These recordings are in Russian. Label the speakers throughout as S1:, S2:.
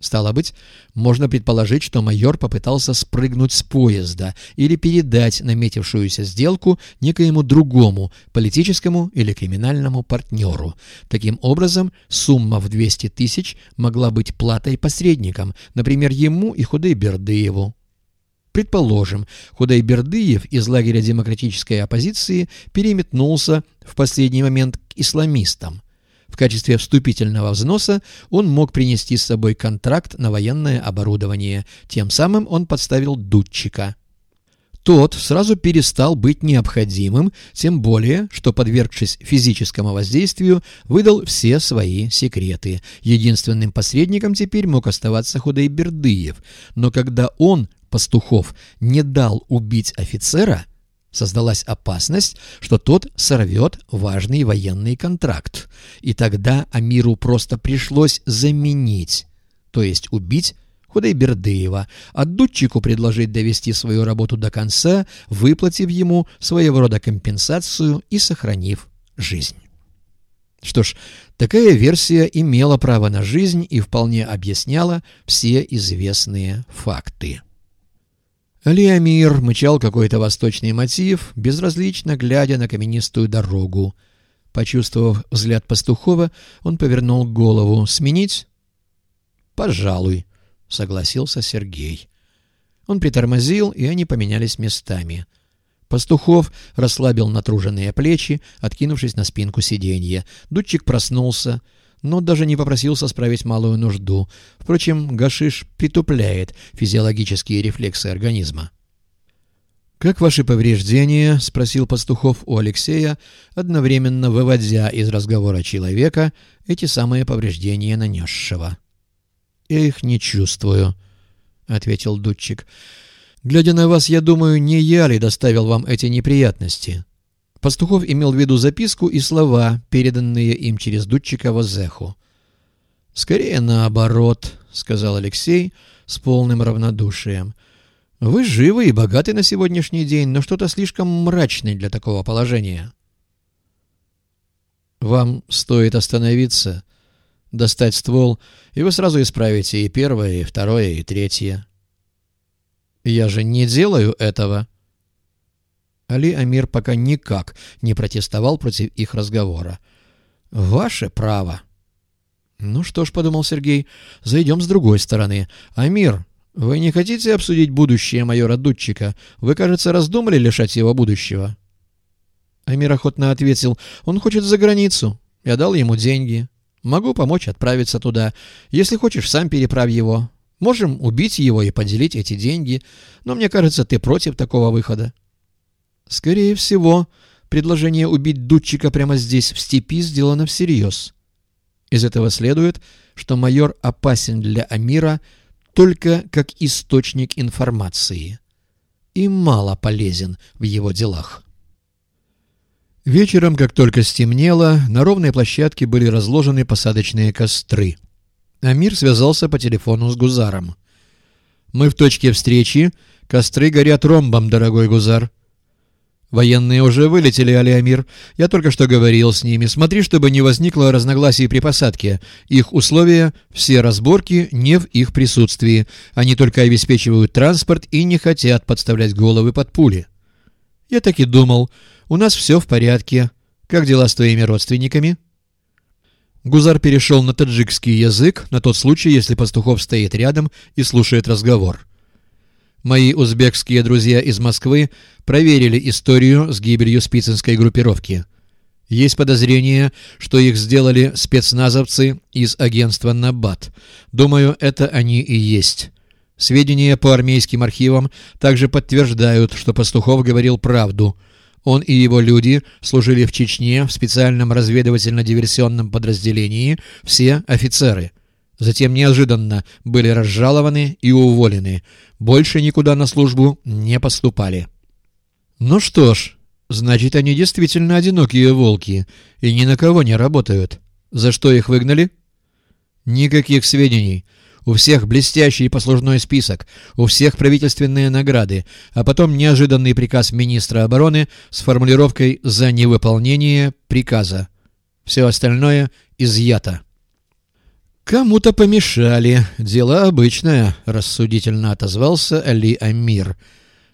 S1: Стало быть, можно предположить, что майор попытался спрыгнуть с поезда или передать наметившуюся сделку некоему другому политическому или криминальному партнеру. Таким образом, сумма в 200 тысяч могла быть платой посредникам, например, ему и Худайбердыеву. Предположим, Худайбердыев из лагеря демократической оппозиции переметнулся в последний момент к исламистам – в качестве вступительного взноса он мог принести с собой контракт на военное оборудование. Тем самым он подставил дудчика. Тот сразу перестал быть необходимым, тем более, что, подвергшись физическому воздействию, выдал все свои секреты. Единственным посредником теперь мог оставаться Худайбердыев, но когда он, Пастухов, не дал убить офицера, Создалась опасность, что тот сорвет важный военный контракт, и тогда Амиру просто пришлось заменить, то есть убить Худайбердыева, а Дудчику предложить довести свою работу до конца, выплатив ему своего рода компенсацию и сохранив жизнь. Что ж, такая версия имела право на жизнь и вполне объясняла все известные факты. Леомир мычал какой-то восточный мотив, безразлично глядя на каменистую дорогу. Почувствовав взгляд пастухова, он повернул голову. «Сменить?» «Пожалуй», — согласился Сергей. Он притормозил, и они поменялись местами. Пастухов расслабил натруженные плечи, откинувшись на спинку сиденья. Дудчик проснулся — но даже не попросился справить малую нужду. Впрочем, гашиш притупляет физиологические рефлексы организма. «Как ваши повреждения?» — спросил Пастухов у Алексея, одновременно выводя из разговора человека эти самые повреждения нанесшего. «Я их не чувствую», — ответил Дудчик. «Глядя на вас, я думаю, не я ли доставил вам эти неприятности?» Пастухов имел в виду записку и слова, переданные им через Дудчикова Зеху. «Скорее наоборот», — сказал Алексей с полным равнодушием. «Вы живы и богаты на сегодняшний день, но что-то слишком мрачное для такого положения». «Вам стоит остановиться, достать ствол, и вы сразу исправите и первое, и второе, и третье». «Я же не делаю этого», Али Амир пока никак не протестовал против их разговора. «Ваше право». «Ну что ж», — подумал Сергей, — «зайдем с другой стороны. Амир, вы не хотите обсудить будущее майора Дудчика? Вы, кажется, раздумали лишать его будущего?» Амир охотно ответил, «Он хочет за границу. Я дал ему деньги. Могу помочь отправиться туда. Если хочешь, сам переправь его. Можем убить его и поделить эти деньги. Но мне кажется, ты против такого выхода». Скорее всего, предложение убить Дудчика прямо здесь, в степи, сделано всерьез. Из этого следует, что майор опасен для Амира только как источник информации и мало полезен в его делах. Вечером, как только стемнело, на ровной площадке были разложены посадочные костры. Амир связался по телефону с Гузаром. «Мы в точке встречи. Костры горят ромбом, дорогой Гузар. «Военные уже вылетели, Алиамир. Я только что говорил с ними. Смотри, чтобы не возникло разногласий при посадке. Их условия — все разборки не в их присутствии. Они только обеспечивают транспорт и не хотят подставлять головы под пули». «Я так и думал. У нас все в порядке. Как дела с твоими родственниками?» Гузар перешел на таджикский язык на тот случай, если Пастухов стоит рядом и слушает разговор. Мои узбекские друзья из Москвы проверили историю с гибелью спицинской группировки. Есть подозрение, что их сделали спецназовцы из агентства «Набат». Думаю, это они и есть. Сведения по армейским архивам также подтверждают, что Пастухов говорил правду. Он и его люди служили в Чечне в специальном разведывательно-диверсионном подразделении, все офицеры – Затем неожиданно были разжалованы и уволены. Больше никуда на службу не поступали. Ну что ж, значит, они действительно одинокие волки и ни на кого не работают. За что их выгнали? Никаких сведений. У всех блестящий послужной список, у всех правительственные награды, а потом неожиданный приказ министра обороны с формулировкой «за невыполнение приказа». Все остальное изъято. «Кому-то помешали. Дело обычное», — рассудительно отозвался Али Амир.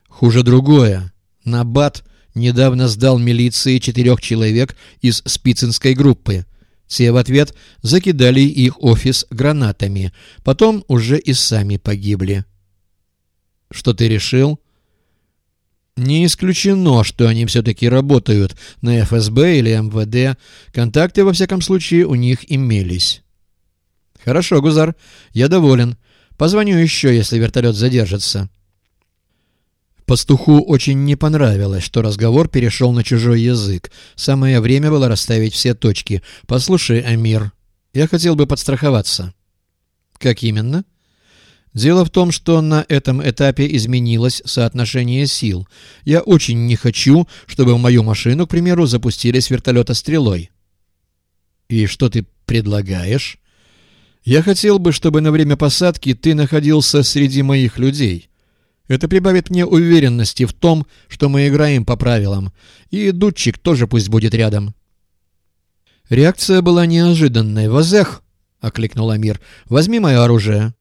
S1: «Хуже другое. Набат недавно сдал милиции четырех человек из спицинской группы. Те в ответ закидали их офис гранатами. Потом уже и сами погибли». «Что ты решил?» Не исключено, что они все-таки работают на ФСБ или МВД. Контакты, во всяком случае, у них имелись. «Хорошо, Гузар, я доволен. Позвоню еще, если вертолет задержится». Пастуху очень не понравилось, что разговор перешел на чужой язык. Самое время было расставить все точки. «Послушай, Амир, я хотел бы подстраховаться». «Как именно?» «Дело в том, что на этом этапе изменилось соотношение сил. Я очень не хочу, чтобы в мою машину, к примеру, запустили с вертолета стрелой». «И что ты предлагаешь?» Я хотел бы, чтобы на время посадки ты находился среди моих людей. Это прибавит мне уверенности в том, что мы играем по правилам. И дудчик тоже пусть будет рядом». Реакция была неожиданной. «Вазех!» — окликнул Амир. «Возьми мое оружие».